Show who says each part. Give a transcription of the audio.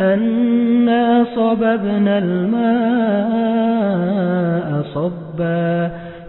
Speaker 1: أنا صببنا الماء صبا.